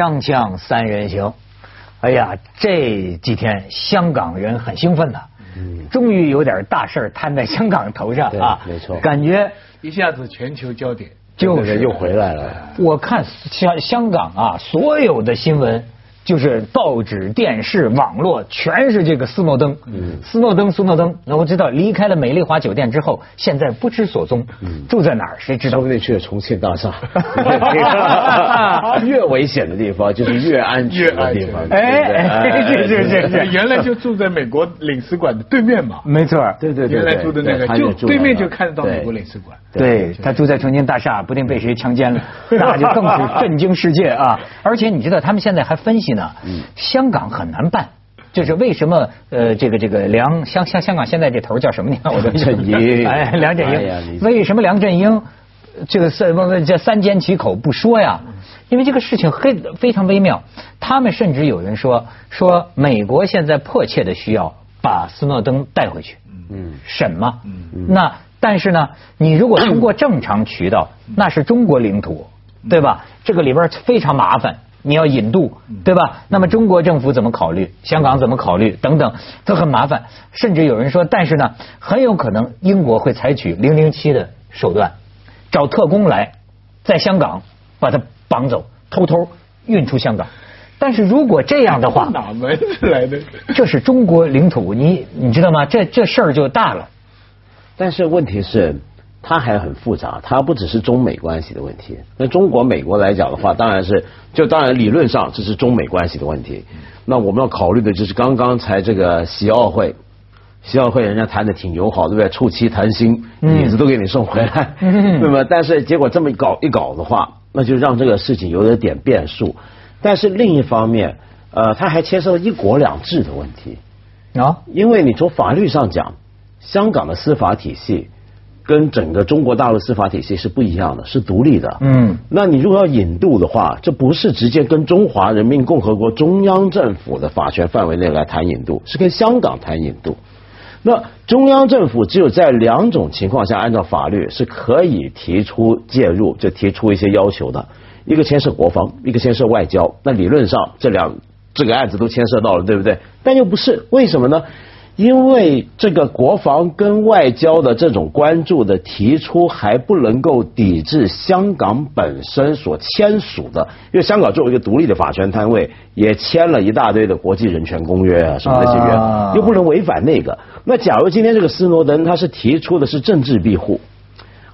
锵锵三人行，哎呀，这几天香港人很兴奋呐，终于有点大事摊在香港头上啊，没错。感觉一下子全球焦点。就是又回来了。我看香香港啊，所有的新闻就是报纸、电视、网络，全是这个斯诺登。嗯，斯诺登，斯诺登。那我知道离开了美丽华酒店之后，现在不知所踪。嗯，住在哪儿？谁知道说？不定去了重庆大厦。越危险的地方就是越安全的地方。哎哎，是是是是，原来就住在美国领事馆的对面嘛。没错。对对对，原来住的那个，就对面就看得到美国领事馆。对他住在重庆大厦，不定被谁强奸了，那就更是震惊世界啊！而且你知道，他们现在还分析呢，香港很难办，就是为什么呃，这个这个梁香香香港现在这头叫什么？你 看我的振英。哎，梁振英，为什么梁振英这个三不不这三缄其口不说呀？因为这个事情非非常微妙，他们甚至有人说说美国现在迫切的需要把斯诺登带回去。嗯，审嘛。那但是呢，你如果通过正常渠道，那是中国领土，对吧？这个里边非常麻烦，你要引渡，对吧？那么中国政府怎么考虑？香港怎么考虑？等等，都很麻烦。甚至有人说，但是呢，很有可能英国会采取零零七的手段，找特工来在香港把他绑走，偷偷运出香港。但是如果这样的话，哪门子来的？这是中国领土，你你知道吗？这这事儿就大了。但是问题是，它还很复杂，它不只是中美关系的问题。那中国、美国来讲的话，当然是就当然理论上这是中美关系的问题。那我们要考虑的就是刚刚才这个习奥会，西奥会人家谈的挺友好，对不对？促膝谈心，椅子都给你送回来。那么，但是结果这么一搞一搞的话，那就让这个事情有了点变数。但是另一方面，呃，它还牵涉到一国两制的问题。啊，因为你从法律上讲，香港的司法体系跟整个中国大陆司法体系是不一样的，是独立的。嗯，那你如果要引渡的话，这不是直接跟中华人民共和国中央政府的法权范围内来谈引渡，是跟香港谈引渡。那中央政府只有在两种情况下，按照法律是可以提出介入，就提出一些要求的。一个牵涉国防，一个牵涉外交。那理论上这两这个案子都牵涉到了，对不对？但又不是，为什么呢？因为这个国防跟外交的这种关注的提出，还不能够抵制香港本身所签署的，因为香港作为一个独立的法权单位，也签了一大堆的国际人权公约啊，什么那些约，啊又不能违反那个。那假如今天这个斯诺登他是提出的是政治庇护，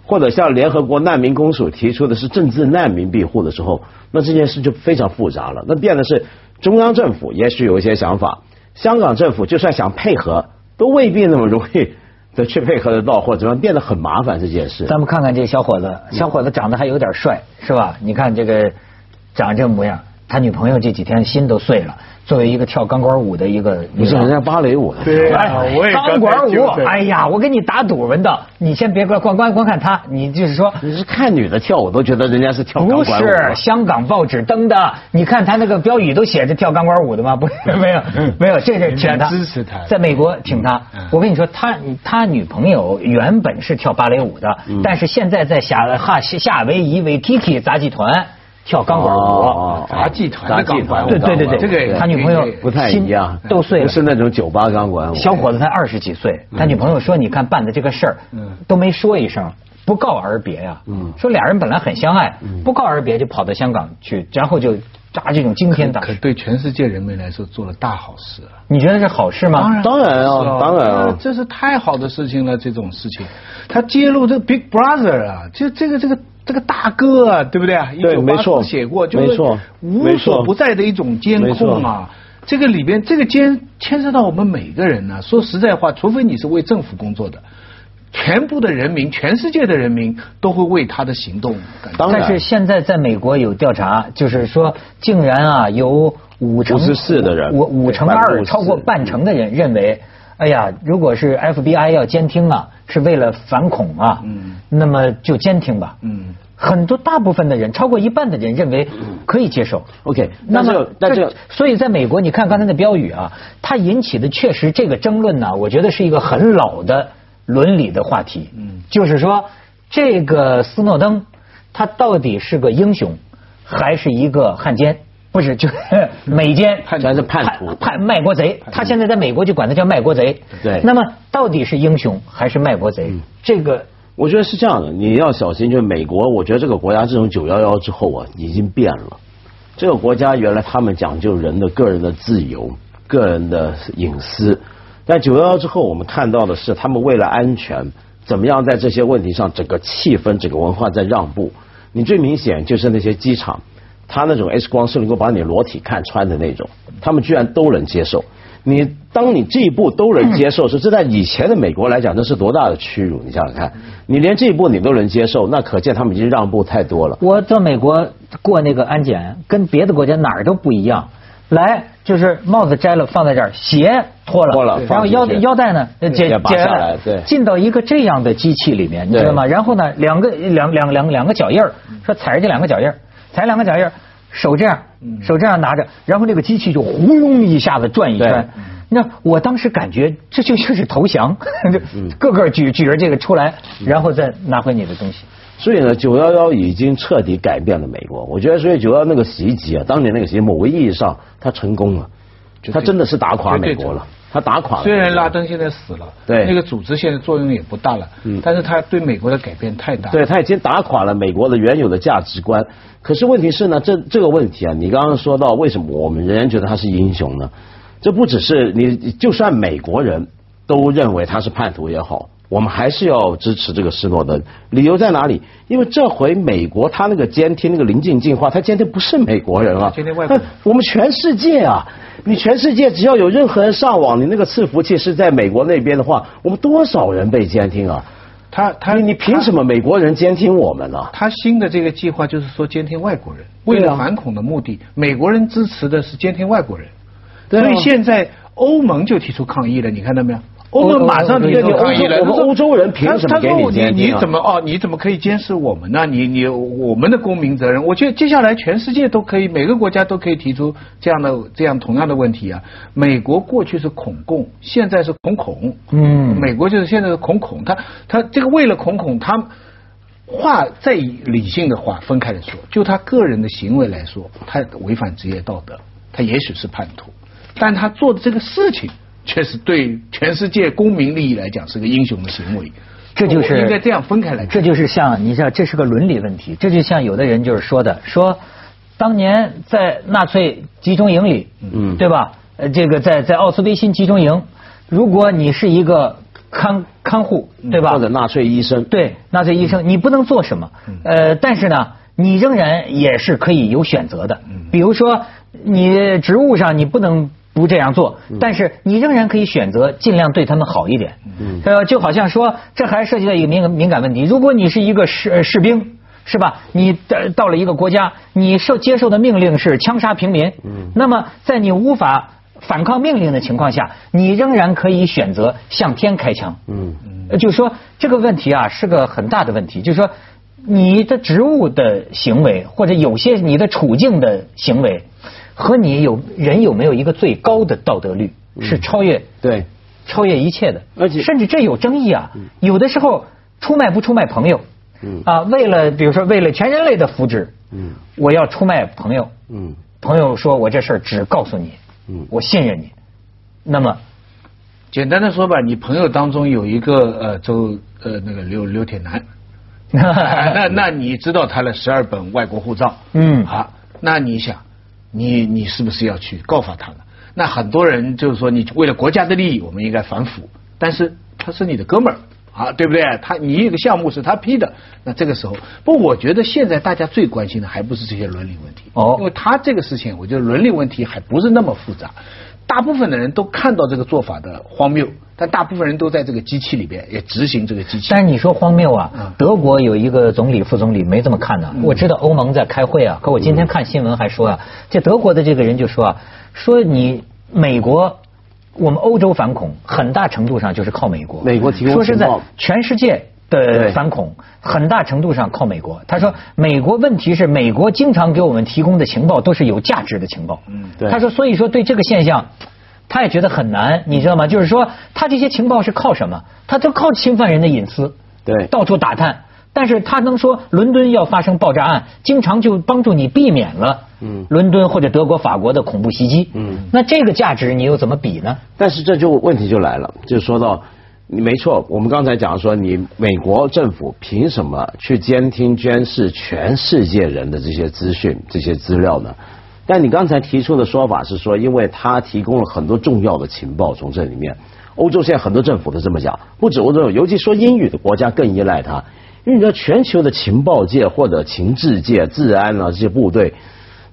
或者像联合国难民公署提出的是政治难民庇护的时候，那这件事就非常复杂了。那变的是中央政府也许有一些想法，香港政府就算想配合，都未必那么容易的去配合得到，或者怎么，变得很麻烦这件事。咱们看看这小伙子，小伙子长得还有点帅，是吧？你看这个长这模样，他女朋友这几天心都碎了。作为一个跳钢管舞的一个，你是人家芭蕾舞的，对。啊，我也钢管舞，哎呀，我给你打赌，文道，你先别光光光光看他，你就是说。你是看女的跳舞都觉得人家是跳钢不管舞不是香港报纸登的，你看他那个标语都写着跳钢管舞的吗？不是，没有，没有，这是请他支持他。在美国请他。嗯。我跟你说，他他女朋友原本是跳芭蕾舞的，但是现在在夏哈夏威夷为 Kiki 杂技团跳钢管舞。哦杂技团的杂技团钢管舞对对对对，这个他女朋友不太一样，都碎了不。是那种酒吧钢管舞。小伙子才二十几岁，他女朋友说：“你看办的这个事儿，都没说一声，不告而别呀。说俩人本来很相爱，不告而别就跑到香港去，然后就扎这种惊天大事。可对全世界人民来说做了大好事了。你觉得是好事吗？当然啊当然啊这是太好的事情了。这种事情，他揭露这个 Big Brother 啊，就这个这个这个大哥啊，对不对啊？对1984没错写过，就是没错无所不在的一种监控啊。这个里边，这个监牵涉到我们每个人呢、说实在话，除非你是为政府工作的，全部的人民，全世界的人民都会为他的行动感到当然。但是现在在美国有调查，就是说竟然啊有五成54%的人五五成二，超过半成的人认为，哎呀，如果是 FBI 要监听啊，是为了反恐啊，嗯。那么就监听吧。嗯，很多大部分的人，超过一半的人认为可以接受。OK，那么但是，但这所以在美国，你看刚才的标语啊，它引起的确实这个争论呢，我觉得是一个很老的伦理的话题。嗯就是说这个斯诺登，他到底是个英雄，还是一个汉奸？不是，就是 美奸，全是叛徒叛卖国贼。他现在在美国就管他叫卖国贼。对那么到底是英雄还是卖国贼？这个我觉得是这样的，你要小心。就是美国，我觉得这个国家自从九幺幺之后啊，已经变了。这个国家原来他们讲究人的个人的自由、个人的隐私，在九幺幺之后，我们看到的是他们为了安全，怎么样在这些问题上，整个气氛、整个文化在让步。你最明显就是那些机场，他那种 X 光是能够把你裸体看穿的那种，他们居然都能接受。你当你这一步都能接受时，这在以前的美国来讲，那是多大的屈辱？你想想看，你连这一步你都能接受，那可见他们已经让步太多了。我到美国过那个安检，跟别的国家哪儿都不一样。来，就是帽子摘了放在这儿，鞋脱了，脱了然后腰腰带呢呃解解下来对。进到一个这样的机器里面，你知道吗？然后呢，两个两两两两个脚印儿，说踩着这两个脚印儿，踩两个脚印儿，手这样，手这样拿着，然后这个机器就呼隆一下子转一圈。那我当时感觉这就像是投降，就个个举举着这个出来，然后再拿回你的东西。所以呢，九幺幺已经彻底改变了美国。我觉得，所以九幺那个袭击啊，当年那个袭击，某个意义上它成功了，它真的是打垮美国了，它打垮了。虽然拉登现在死了，对那个组织现在作用也不大了，嗯但是他对美国的改变太大。对，他已经打垮了美国的原有的价值观。可是问题是呢，这这个问题啊，你刚刚说到为什么我们仍然觉得他是英雄呢？这不只是你，就算美国人都认为他是叛徒也好，我们还是要支持这个施诺登。理由在哪里？因为这回美国他那个监听那个临近进化，他监听不是美国人啊，监听外国人我们全世界啊，你全世界只要有任何人上网，你那个伺服器是在美国那边的话，我们多少人被监听啊？他他你你凭什么美国人监听我们呢？他新的这个计划就是说监听外国人，为了反恐的目的，美国人支持的是监听外国人，对啊所以现在欧盟就提出抗议了，你看到没有？欧欧盟马上你你抗议了。我们欧洲人凭什么给你他说你监听啊你怎么哦？你怎么可以监视我们呢？你你我们的公民责任，我觉得接下来全世界都可以，每个国家都可以提出这样的这样同样的问题啊。美国过去是恐共，现在是恐恐。嗯美国就是现在是恐恐，他他这个为了恐恐，他话再理性的话分开来说，就他个人的行为来说，他违反职业道德，他也许是叛徒，但他做的这个事情却是对全世界公民利益来讲是个英雄的行为。这就是应该这样分开来。这就是像你知道，这是个伦理问题。这就像有的人就是说的，说当年在纳粹集中营里，嗯对吧？呃，这个在在奥斯维辛集中营，如果你是一个看看护，对吧？或者纳粹医生，对，纳粹医生，你不能做什么，呃，但是呢，你仍然也是可以有选择的。比如说，你职务上你不能不这样做，但是你仍然可以选择尽量对他们好一点。呃，就好像说，这还涉及到一个敏感敏感问题。如果你是一个士呃士兵。是吧？你到到了一个国家，你受接受的命令是枪杀平民，那么在你无法反抗命令的情况下，你仍然可以选择向天开枪。嗯，呃，就是说这个问题啊是个很大的问题，就是说你的职务的行为或者有些你的处境的行为和你有人有没有一个最高的道德律是超越对，超越一切的，而且甚至这有争议啊。有的时候出卖不出卖朋友，嗯。啊，为了比如说为了全人类的福祉，嗯。我要出卖朋友，嗯。朋友说我这事儿只告诉你，嗯。我信任你，那么简单的说吧，你朋友当中有一个呃周呃那个刘刘铁男，那那你知道他的十二本外国护照，嗯。好，那你想，你你是不是要去告发他了？那很多人就是说，你为了国家的利益，我们应该反腐，但是他是你的哥们儿。啊，对不对？他你一个项目是他批的，那这个时候，不，我觉得现在大家最关心的还不是这些伦理问题，哦因为他这个事情，我觉得伦理问题还不是那么复杂。大部分的人都看到这个做法的荒谬，但大部分人都在这个机器里边也执行这个机器。但是你说荒谬啊嗯，德国有一个总理、副总理没这么看呢。我知道欧盟在开会啊，可我今天看新闻还说啊，这德国的这个人就说啊，说你美国。我们欧洲反恐很大程度上就是靠美国。美国提供说实在情报，全世界的对反恐很大程度上靠美国。他说，美国问题是美国经常给我们提供的情报都是有价值的情报。嗯对他说，所以说对这个现象，他也觉得很难，你知道吗？就是说，他这些情报是靠什么？他都靠侵犯人的隐私。对到处打探，但是他能说伦敦要发生爆炸案，经常就帮助你避免了，嗯，伦敦或者德国、法国的恐怖袭击，嗯，那这个价值你又怎么比呢？但是这就问题就来了，就说到。你没错，我们刚才讲说，你美国政府凭什么去监听、监视全世界人的这些资讯、这些资料呢？但你刚才提出的说法是说，因为他提供了很多重要的情报从这里面。欧洲现在很多政府都这么讲，不止欧洲，尤其说英语的国家更依赖它，因为你知道全球的情报界或者情治界、治安啊这些部队，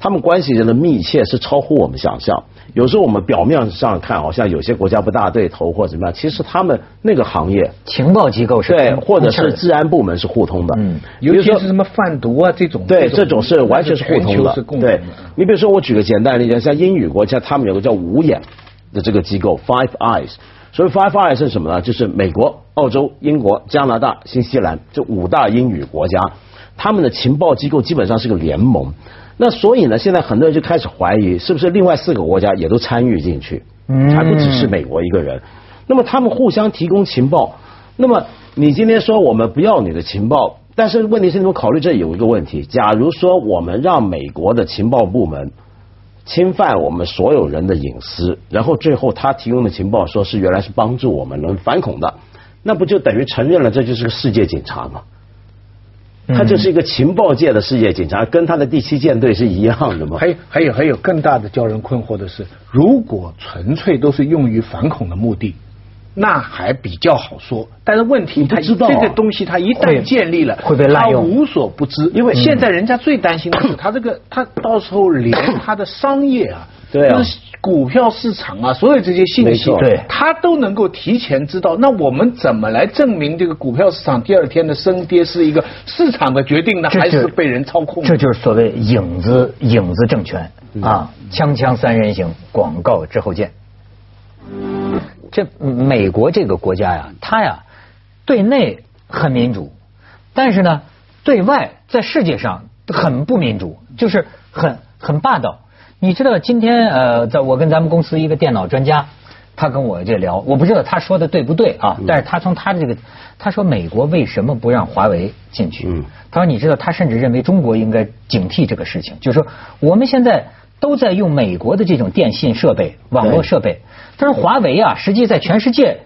他们关系的密切是超乎我们想象。有时候我们表面上看，好像有些国家不大对头或怎么样，其实他们那个行业情报机构是对，或者是治安部门是互通的。嗯，尤其是什么贩毒啊这种，对，这种是完全是互通的。对，你比如说我举个简单的例子，像英语国家，他们有个叫五眼的这个机构 Five Eyes，所以 Five Eyes 是什么呢？就是美国、澳洲、英国、加拿大、新西兰这五大英语国家，他们的情报机构基本上是个联盟。那所以呢，现在很多人就开始怀疑，是不是另外四个国家也都参与进去，还不只是美国一个人。那么他们互相提供情报。那么你今天说我们不要你的情报，但是问题是你们考虑这有一个问题：假如说我们让美国的情报部门侵犯我们所有人的隐私，然后最后他提供的情报说是原来是帮助我们能反恐的，那不就等于承认了这就是个世界警察吗？他就是一个情报界的世界警察，跟他的第七舰队是一样的嘛？还有还有还有更大的叫人困惑的是，如果纯粹都是用于反恐的目的，那还比较好说。但是问题，他知道这个东西他一旦建立了，会被滥用，无所不知。因为现在人家最担心的是，他这个他到时候连他的商业啊。对啊，股票市场啊，所有这些信息，对，他都能够提前知道。那我们怎么来证明这个股票市场第二天的升跌是一个市场的决定呢，还是被人操控？这就是所谓影子影子政权啊！锵锵三人行，广告之后见。这美国这个国家呀，它呀对内很民主，但是呢对外在世界上很不民主，就是很很霸道。你知道今天呃，在我跟咱们公司一个电脑专家，他跟我这聊，我不知道他说的对不对啊？但是他从他这个，他说美国为什么不让华为进去？他说你知道，他甚至认为中国应该警惕这个事情，就是说我们现在都在用美国的这种电信设备、网络设备。他说华为啊，实际在全世界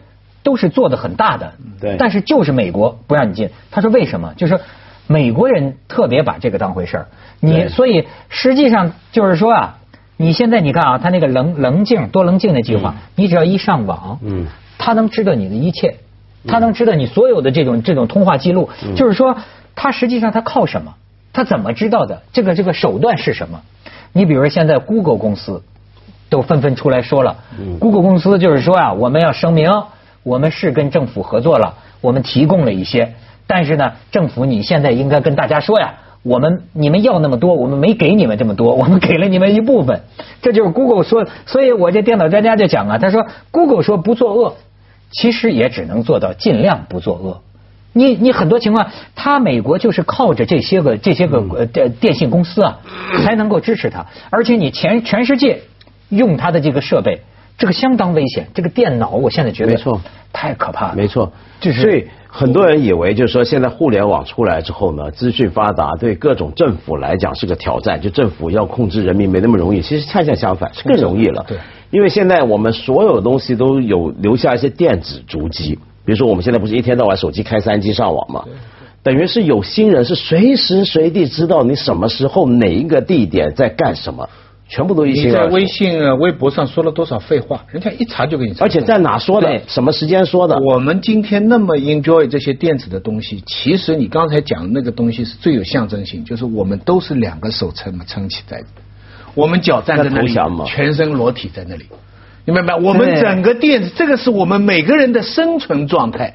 都是做的很大的，对，但是就是美国不让你进。他说为什么？就是美国人特别把这个当回事儿，你所以实际上就是说啊。你现在你看啊，他那个棱棱镜多棱镜的计划，你只要一上网，嗯，他能知道你的一切，他能知道你所有的这种这种通话记录。就是说，他实际上他靠什么？他怎么知道的？这个这个手段是什么？你比如说现在 Google 公司都纷纷出来说了，Google 公司就是说啊，我们要声明，我们是跟政府合作了，我们提供了一些，但是呢，政府你现在应该跟大家说呀。我们你们要那么多，我们没给你们这么多，我们给了你们一部分。这就是 Google 说，所以我这电脑专家就讲啊，他说 Google 说不作恶，其实也只能做到尽量不作恶。你你很多情况，他美国就是靠着这些个这些个呃电电信公司啊，才能够支持他。而且你全全世界用他的这个设备，这个相当危险。这个电脑我现在觉得没错，太可怕了。没错，就是。所以很多人以为，就是说，现在互联网出来之后呢，资讯发达，对各种政府来讲是个挑战。就政府要控制人民没那么容易，其实恰恰相反，是更容易了。对，因为现在我们所有东西都有留下一些电子足迹，比如说我们现在不是一天到晚手机开三 G 上网嘛，等于是有心人是随时随地知道你什么时候哪一个地点在干什么。全部都一清二楚。在微信、啊、微博上说了多少废话，人家一查就给你查。而且在哪说的？什么时间说的？我们今天那么 enjoy 这些电子的东西，其实你刚才讲的那个东西是最有象征性，就是我们都是两个手撑撑起在，我们脚站在那里，全身裸体在那里，你明白我们整个电子，这个是我们每个人的生存状态。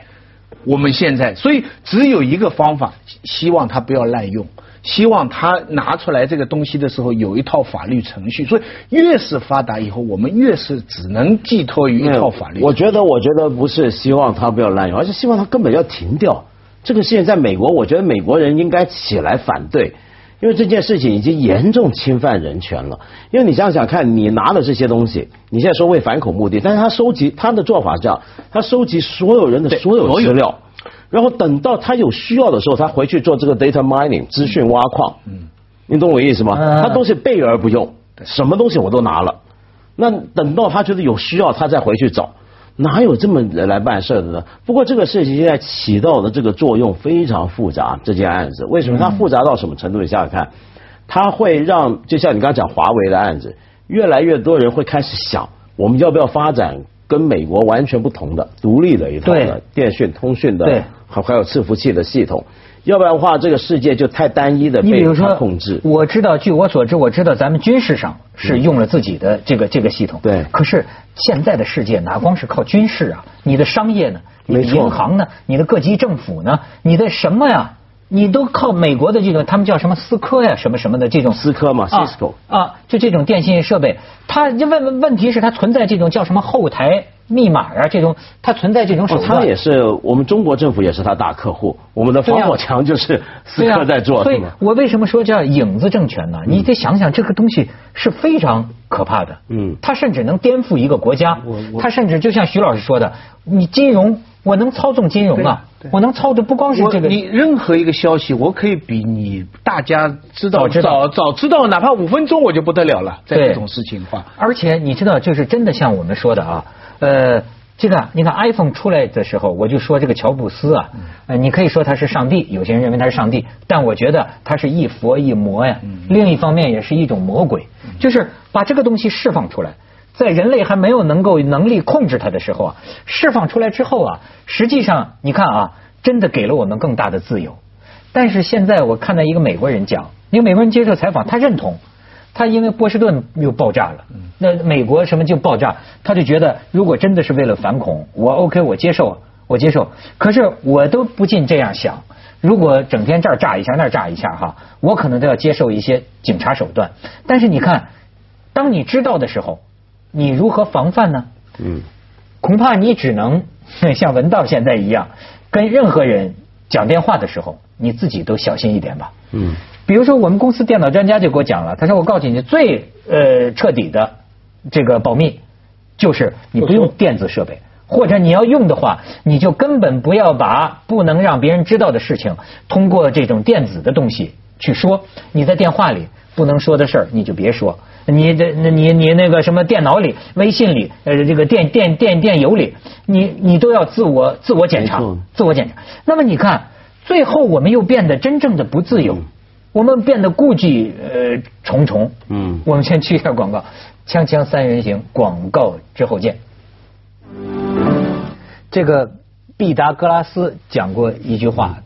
我们现在，所以只有一个方法，希望他不要滥用。希望他拿出来这个东西的时候有一套法律程序，所以越是发达以后，我们越是只能寄托于一套法律。我觉得，我觉得不是希望他不要滥用，而是希望他根本要停掉这个事情。在美国，我觉得美国人应该起来反对，因为这件事情已经严重侵犯人权了。因为你想想看，你拿了这些东西，你现在说为反恐目的，但是他收集他的做法是这样，他收集所有人的所有资料。然后等到他有需要的时候，他回去做这个 data mining 资讯挖矿。嗯，你懂我意思吗？他东西备而不用，什么东西我都拿了。那等到他觉得有需要，他再回去找。哪有这么来办事的呢？不过这个事情现在起到的这个作用非常复杂。这件案子为什么它复杂到什么程度？你想想看，它会让就像你刚刚讲华为的案子，越来越多人会开始想，我们要不要发展跟美国完全不同的独立的一套的电讯通讯的，还还有伺服器的系统。要不然的话，这个世界就太单一的被他控制。我知道，据我所知，我知道咱们军事上是用了自己的这个这个系统。对。可是现在的世界哪光是靠军事啊？你的商业呢？你的银行呢？你的各级政府呢？你的什么呀？你都靠美国的这种，他们叫什么思科呀，什么什么的这种。思科嘛，Cisco。啊，就这种电信设备，它问问题是它存在这种叫什么后台？密码啊，这种它存在这种手段，它也是我们中国政府也是他大客户，我们的防火墙就是思科在做，所以我为什么说叫影子政权呢？你得想想这个东西是非常可怕的，嗯，它甚至能颠覆一个国家，它甚至就像徐老师说的，你金融我能操纵金融啊，我能操的不光是这个，你任何一个消息我可以比你大家知道早早知道，哪怕五分钟我就不得了了，在这种事情的话，而且你知道就是真的像我们说的啊。呃，这个你看 iPhone 出来的时候，我就说这个乔布斯啊，呃，你可以说他是上帝，有些人认为他是上帝，但我觉得他是一佛一魔呀。另一方面也是一种魔鬼，就是把这个东西释放出来，在人类还没有能够能力控制它的时候啊，释放出来之后啊，实际上你看啊，真的给了我们更大的自由。但是现在我看到一个美国人讲，因为美国人接受采访，他认同。他因为波士顿又爆炸了，那美国什么就爆炸，他就觉得如果真的是为了反恐，我 OK 我接受，我接受。可是我都不禁这样想，如果整天这儿炸一下那儿炸一下哈，我可能都要接受一些警察手段。但是你看，当你知道的时候，你如何防范呢？嗯，恐怕你只能 像文道现在一样，跟任何人讲电话的时候，你自己都小心一点吧。嗯。比如说，我们公司电脑专家就给我讲了，他说：“我告诉你，最呃彻底的这个保密，就是你不用电子设备，或者你要用的话，你就根本不要把不能让别人知道的事情通过这种电子的东西去说。你在电话里不能说的事儿，你就别说。你这那你你那个什么电脑里、微信里、呃这个电电电电邮里，你你都要自我自我检查，自我检查。那么你看，最后我们又变得真正的不自由。”我们变得顾忌呃重重。嗯，我们先去一下广告，锵锵三人行，广告之后见。这个毕达哥拉斯讲过一句话，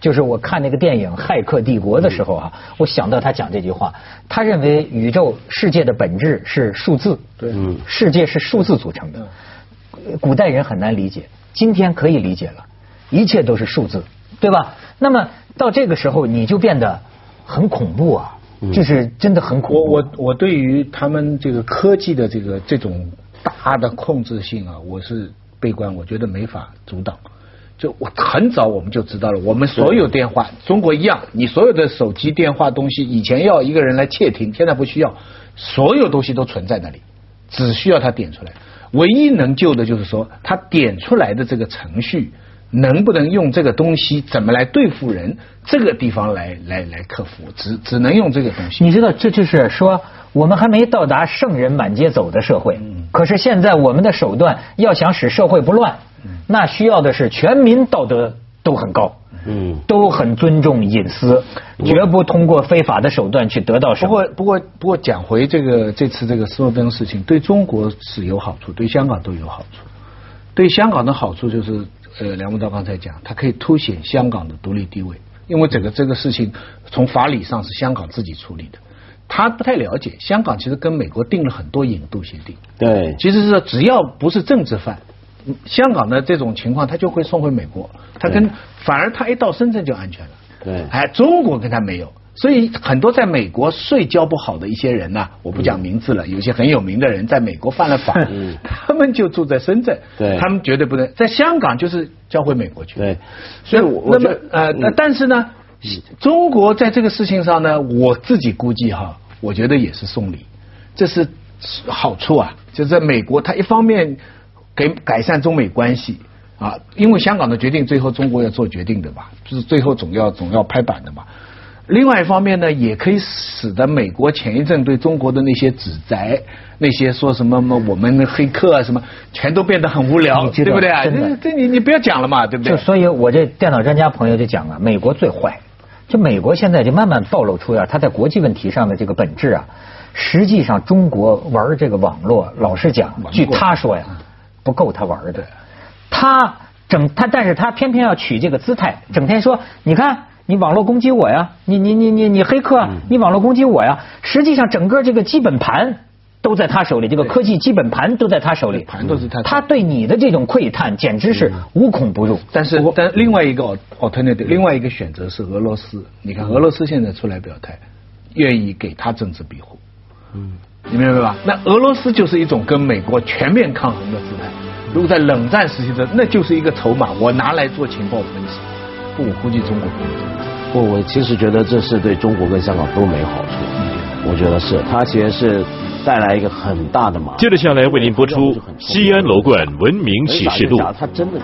就是我看那个电影《骇客帝国》的时候啊，我想到他讲这句话。他认为宇宙世界的本质是数字，对，世界是数字组成的。古代人很难理解，今天可以理解了，一切都是数字，对吧？那么到这个时候，你就变得。很恐怖啊，就是真的很恐怖。我我我对于他们这个科技的这个这种大的控制性啊，我是悲观，我觉得没法阻挡。就我很早我们就知道了，我们所有电话，中国一样，你所有的手机电话东西，以前要一个人来窃听，现在不需要，所有东西都存在那里，只需要他点出来。唯一能救的就是说，他点出来的这个程序。能不能用这个东西怎么来对付人？这个地方来来来克服，只只能用这个东西。你知道，这就是说，我们还没到达圣人满街走的社会。可是现在我们的手段要想使社会不乱，那需要的是全民道德都很高，嗯，都很尊重隐私，绝不通过非法的手段去得到什么。不过不过不过，讲回这个这次这个斯诺登事情，对中国是有好处，对香港都有好处。对香港的好处就是。呃，梁文道刚才讲，它可以凸显香港的独立地位，因为整个这个事情从法理上是香港自己处理的，他不太了解香港其实跟美国订了很多引渡协定，对，其实是只要不是政治犯，香港的这种情况他就会送回美国，他跟反而他一到深圳就安全了，对，哎，中国跟他没有。所以很多在美国税交不好的一些人呐，我不讲名字了，有些很有名的人在美国犯了法，他们就住在深圳，他们绝对不能在香港就是交回美国去。对，所以那么呃，但是呢，中国在这个事情上呢，我自己估计哈，我觉得也是送礼，这是好处啊，就是在美国，他一方面给改善中美关系。啊，因为香港的决定最后中国要做决定的嘛，就是最后总要总要拍板的嘛。另外一方面呢，也可以使得美国前一阵对中国的那些指责，那些说什么么我们的黑客啊什么，全都变得很无聊，对不对啊？这这你你不要讲了嘛，对不对？就所以，我这电脑专家朋友就讲啊，美国最坏。就美国现在就慢慢暴露出呀，他在国际问题上的这个本质啊。实际上，中国玩这个网络，老实讲，据他说呀，不够他玩的。他整他，但是他偏偏要取这个姿态，整天说，你看你网络攻击我呀，你你你你你黑客，你网络攻击我呀。实际上，整个这个基本盘都在他手里，这个科技基本盘都在他手里。盘都是他。他对你的这种窥探，简直是无孔不入。但是，但另外一个 alternative，另外一个选择是俄罗斯。你看，俄罗斯现在出来表态，愿意给他政治庇护。嗯，你明白吧？那俄罗斯就是一种跟美国全面抗衡的姿态。如果在冷战时期的，那就是一个筹码，我拿来做情报分析。不，我估计中国不会这样。不，我其实觉得这是对中国跟香港都没好处。我觉得是，它其实是带来一个很大的麻烦。接着下来为您播出《西安楼冠文明启示录》。他真的。